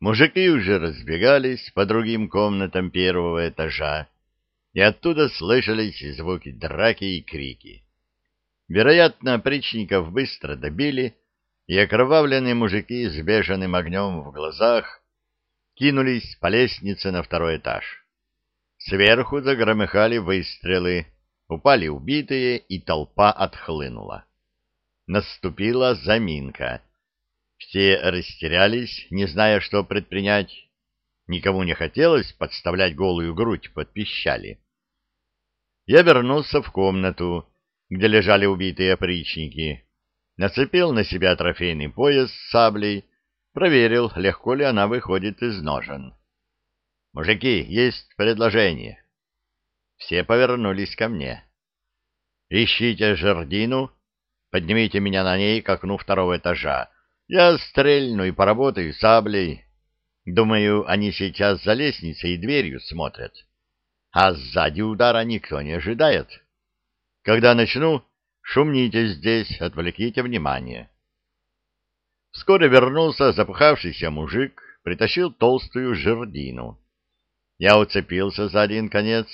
Мужики уже разбегались по другим комнатам первого этажа, и оттуда слышались звуки драки и крики. Вероятно, опричников быстро добили, и окровавленные мужики с бешеным огнем в глазах кинулись по лестнице на второй этаж. Сверху загромыхали выстрелы, упали убитые, и толпа отхлынула. Наступила заминка. Все растерялись, не зная, что предпринять. Никому не хотелось подставлять голую грудь под пищали. Я вернулся в комнату, где лежали убитые опричники нацепил на себя трофейный пояс с саблей, проверил, легко ли она выходит из ножен. «Мужики, есть предложение». Все повернулись ко мне. «Ищите жердину, поднимите меня на ней к окну второго этажа. Я стрельну и поработаю саблей. Думаю, они сейчас за лестницей и дверью смотрят. А сзади удара никто не ожидает. Когда начну, Шумните здесь, отвлеките внимание. Вскоре вернулся запыхавшийся мужик, притащил толстую жердину. Я уцепился за один конец,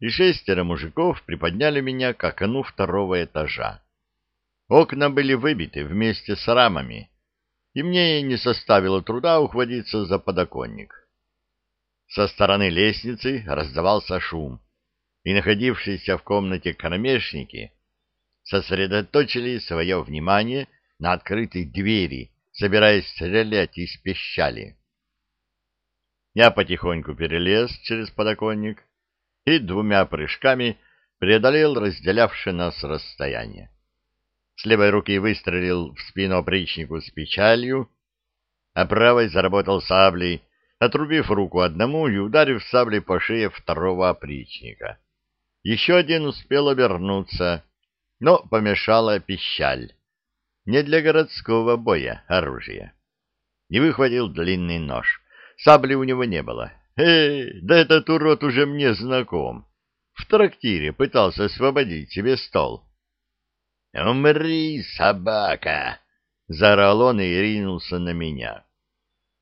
и шестеро мужиков приподняли меня к окну второго этажа. Окна были выбиты вместе с рамами, и мне не составило труда ухватиться за подоконник. Со стороны лестницы раздавался шум, и находившиеся в комнате кромешники сосредоточили свое внимание на открытой двери, собираясь стрелять из пищали. Я потихоньку перелез через подоконник и двумя прыжками преодолел разделявшее нас расстояние. С левой руки выстрелил в спину опричнику с печалью, а правой заработал саблей, отрубив руку одному и ударив саблей по шее второго опричника. Еще один успел обернуться, но помешала пищаль. Не для городского боя оружие. И выхватил длинный нож. Сабли у него не было. Эй, да этот урод уже мне знаком. В трактире пытался освободить себе стол. «Умри, собака!» — заорал он и ринулся на меня.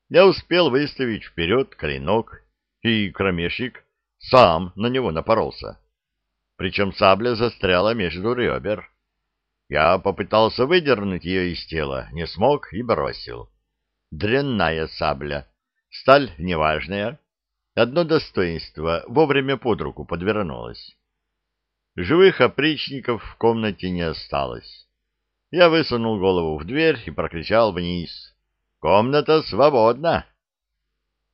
Я успел выставить вперед клинок, и кромешник сам на него напоролся причем сабля застряла между ребер. Я попытался выдернуть ее из тела, не смог и бросил. Дрянная сабля, сталь неважная, одно достоинство вовремя под руку подвернулось. Живых опричников в комнате не осталось. Я высунул голову в дверь и прокричал вниз. «Комната свободна!»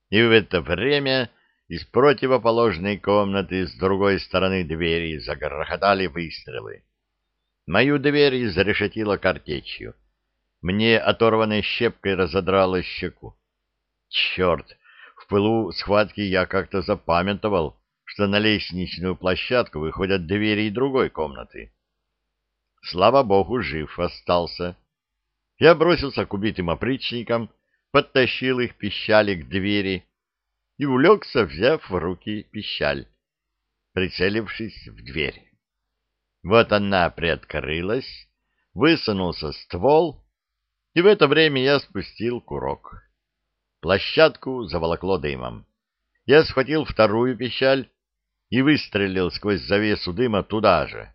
И в это время из противоположной комнаты с другой стороны двери загрохотали выстрелы. Мою дверь изрешетило картечью. Мне оторванной щепкой разодрало щеку. Черт! В пылу схватки я как-то запамятовал, что на лестничную площадку выходят двери и другой комнаты. Слава богу, жив остался. Я бросился к убитым опричникам, подтащил их пищали к двери и улегся, взяв в руки пищаль, прицелившись в дверь. Вот она приоткрылась, высунулся ствол, и в это время я спустил курок. Площадку заволокло дымом. Я схватил вторую пищаль и выстрелил сквозь завесу дыма туда же.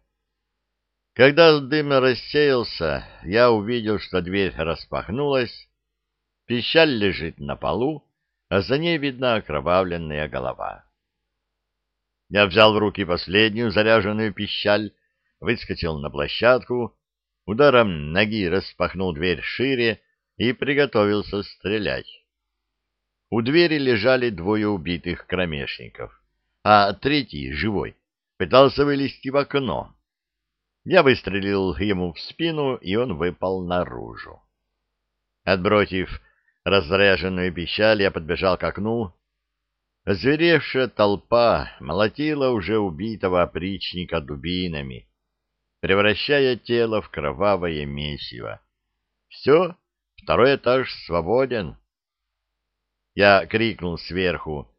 Когда дым рассеялся, я увидел, что дверь распахнулась, пищаль лежит на полу, а за ней видна окровавленная голова. Я взял в руки последнюю заряженную пищаль, выскочил на площадку, ударом ноги распахнул дверь шире и приготовился стрелять. У двери лежали двое убитых кромешников, а третий, живой, пытался вылезти в окно. Я выстрелил ему в спину, и он выпал наружу. Отбросив разряженную пищаль, я подбежал к окну. Озверевшая толпа молотила уже убитого опричника дубинами, превращая тело в кровавое месиво. Все, второй этаж свободен. Я крикнул сверху.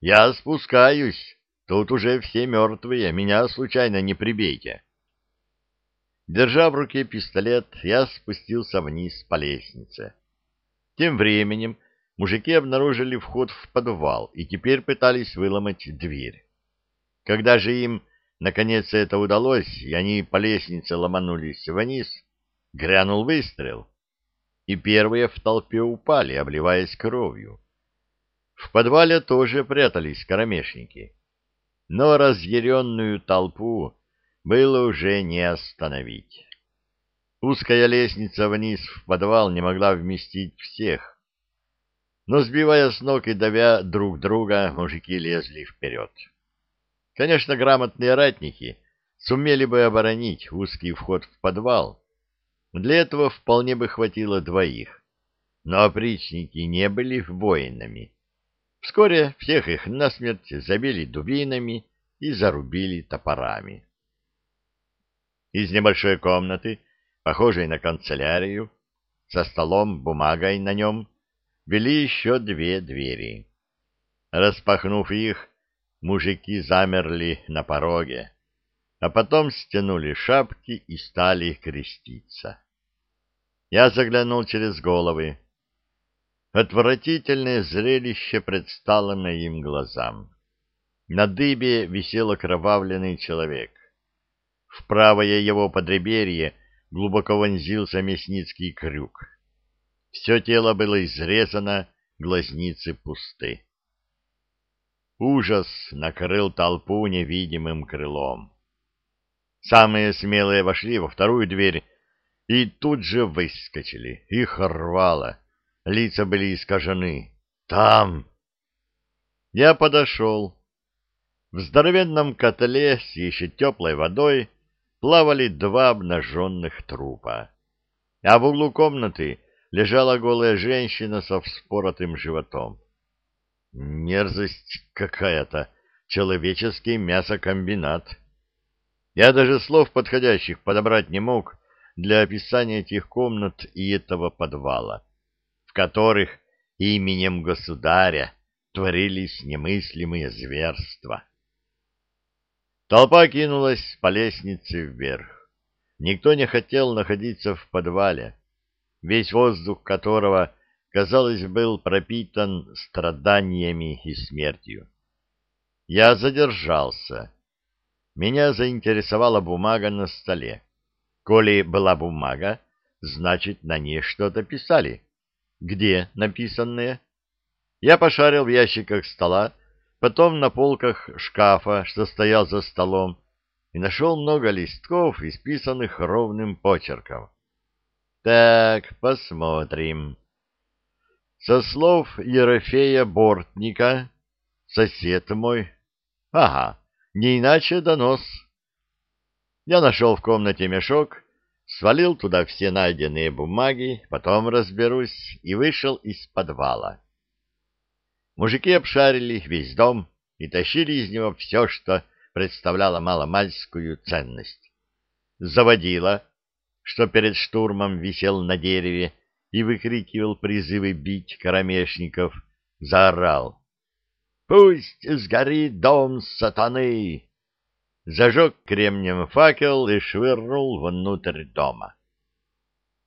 «Я спускаюсь! Тут уже все мертвые, меня случайно не прибейте!» Держа в руке пистолет, я спустился вниз по лестнице. Тем временем мужики обнаружили вход в подвал и теперь пытались выломать дверь. Когда же им, наконец, это удалось, и они по лестнице ломанулись вниз, грянул выстрел, и первые в толпе упали, обливаясь кровью. В подвале тоже прятались карамешники, но разъяренную толпу было уже не остановить. Узкая лестница вниз в подвал не могла вместить всех, но, сбивая с ног и давя друг друга, мужики лезли вперед. Конечно, грамотные ратники сумели бы оборонить узкий вход в подвал. Для этого вполне бы хватило двоих. Но опричники не были воинами. Вскоре всех их насмерть забили дубинами и зарубили топорами. Из небольшой комнаты, похожей на канцелярию, со столом, бумагой на нем, вели еще две двери. Распахнув их, мужики замерли на пороге, а потом стянули шапки и стали креститься. Я заглянул через головы. Отвратительное зрелище предстало моим глазам. На дыбе висел окровавленный человек. В правое его подреберье глубоко вонзился мясницкий крюк. Все тело было изрезано, глазницы пусты. Ужас накрыл толпу невидимым крылом. Самые смелые вошли во вторую дверь и тут же выскочили. Их рвало, лица были искажены. «Там!» Я подошел. В здоровенном котле с еще теплой водой плавали два обнаженных трупа. А в углу комнаты лежала голая женщина со вспоротым животом. Мерзость какая-то, человеческий мясокомбинат. Я даже слов подходящих подобрать не мог для описания этих комнат и этого подвала, в которых именем государя творились немыслимые зверства. Толпа кинулась по лестнице вверх. Никто не хотел находиться в подвале весь воздух которого, казалось, был пропитан страданиями и смертью. Я задержался. Меня заинтересовала бумага на столе. Коли была бумага, значит, на ней что-то писали. Где написанное? Я пошарил в ящиках стола, потом на полках шкафа, что стоял за столом, и нашел много листков, исписанных ровным почерком. Так, посмотрим. Со слов Ерофея Бортника, сосед мой. Ага, не иначе донос. Я нашел в комнате мешок, свалил туда все найденные бумаги, потом разберусь, и вышел из подвала. Мужики обшарили весь дом и тащили из него все, что представляло маломальскую ценность. Заводила что перед штурмом висел на дереве и выкрикивал призывы бить карамешников, заорал. «Пусть сгорит дом сатаны!» Зажег кремнем факел и швырнул внутрь дома.